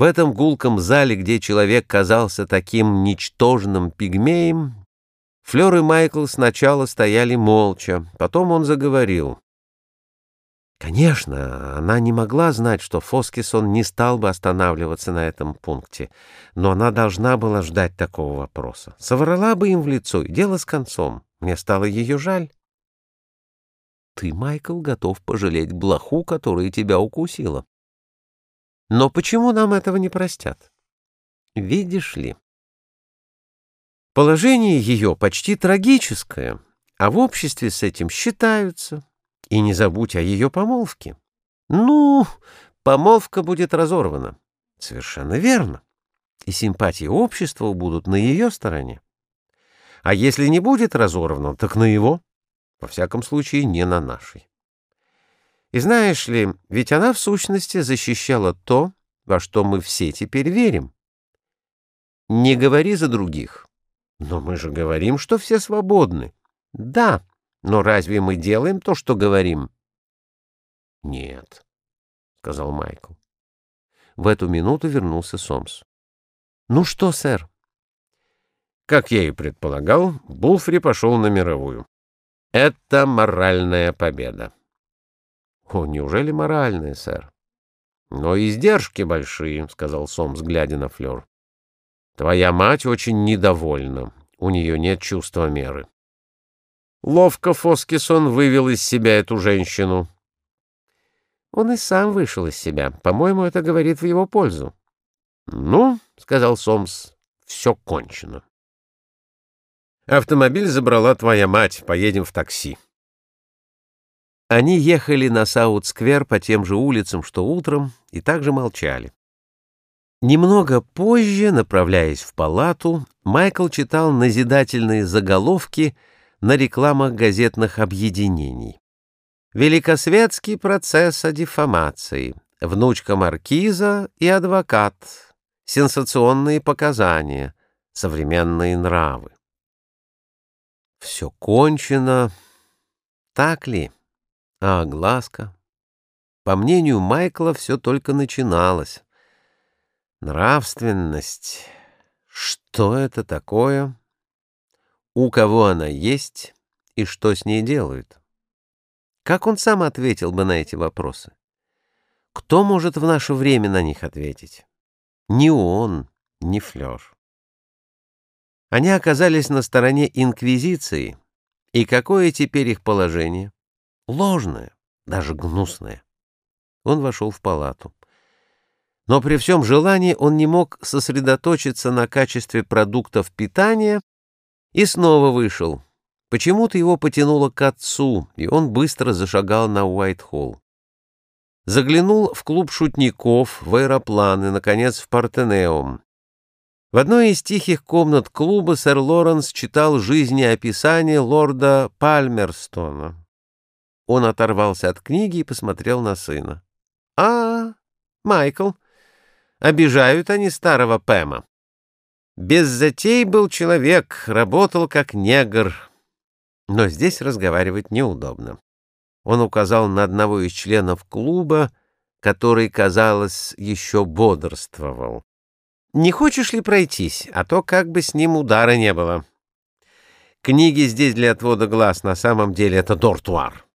В этом гулком зале, где человек казался таким ничтожным пигмеем, Флёр и Майкл сначала стояли молча, потом он заговорил. Конечно, она не могла знать, что Фоскисон не стал бы останавливаться на этом пункте, но она должна была ждать такого вопроса. Соврала бы им в лицо, и дело с концом. Мне стало ее жаль. Ты, Майкл, готов пожалеть блоху, которая тебя укусила. Но почему нам этого не простят? Видишь ли, положение ее почти трагическое, а в обществе с этим считаются. И не забудь о ее помолвке. Ну, помолвка будет разорвана. Совершенно верно. И симпатии общества будут на ее стороне. А если не будет разорвана, так на его. Во всяком случае, не на нашей. И знаешь ли, ведь она в сущности защищала то, во что мы все теперь верим. Не говори за других. Но мы же говорим, что все свободны. Да, но разве мы делаем то, что говорим? — Нет, — сказал Майкл. В эту минуту вернулся Сомс. — Ну что, сэр? Как я и предполагал, Булфри пошел на мировую. Это моральная победа. — О, неужели моральная, сэр? — Но издержки большие, — сказал Сомс, глядя на Флёр. — Твоя мать очень недовольна. У нее нет чувства меры. Ловко Фоскисон вывел из себя эту женщину. Он и сам вышел из себя. По-моему, это говорит в его пользу. — Ну, — сказал Сомс, — все кончено. Автомобиль забрала твоя мать. Поедем в такси. Они ехали на Саут-сквер по тем же улицам, что утром, и также молчали. Немного позже, направляясь в палату, Майкл читал назидательные заголовки — на рекламах газетных объединений. Великосветский процесс о дефамации, внучка маркиза и адвокат, сенсационные показания, современные нравы. Все кончено. Так ли? А огласка? По мнению Майкла, все только начиналось. Нравственность. Что это такое? у кого она есть и что с ней делают. Как он сам ответил бы на эти вопросы? Кто может в наше время на них ответить? Ни он, ни Флёр. Они оказались на стороне Инквизиции, и какое теперь их положение? Ложное, даже гнусное. Он вошел в палату. Но при всем желании он не мог сосредоточиться на качестве продуктов питания и снова вышел. Почему-то его потянуло к отцу, и он быстро зашагал на Уайт-Холл. Заглянул в клуб шутников, в аэроплан и, наконец, в Партенеум. В одной из тихих комнат клуба сэр Лоренс читал жизнеописание лорда Пальмерстона. Он оторвался от книги и посмотрел на сына. — А, Майкл, обижают они старого Пэма. Без затей был человек, работал как негр. Но здесь разговаривать неудобно. Он указал на одного из членов клуба, который, казалось, еще бодрствовал. «Не хочешь ли пройтись, а то как бы с ним удара не было. Книги здесь для отвода глаз, на самом деле это дортуар».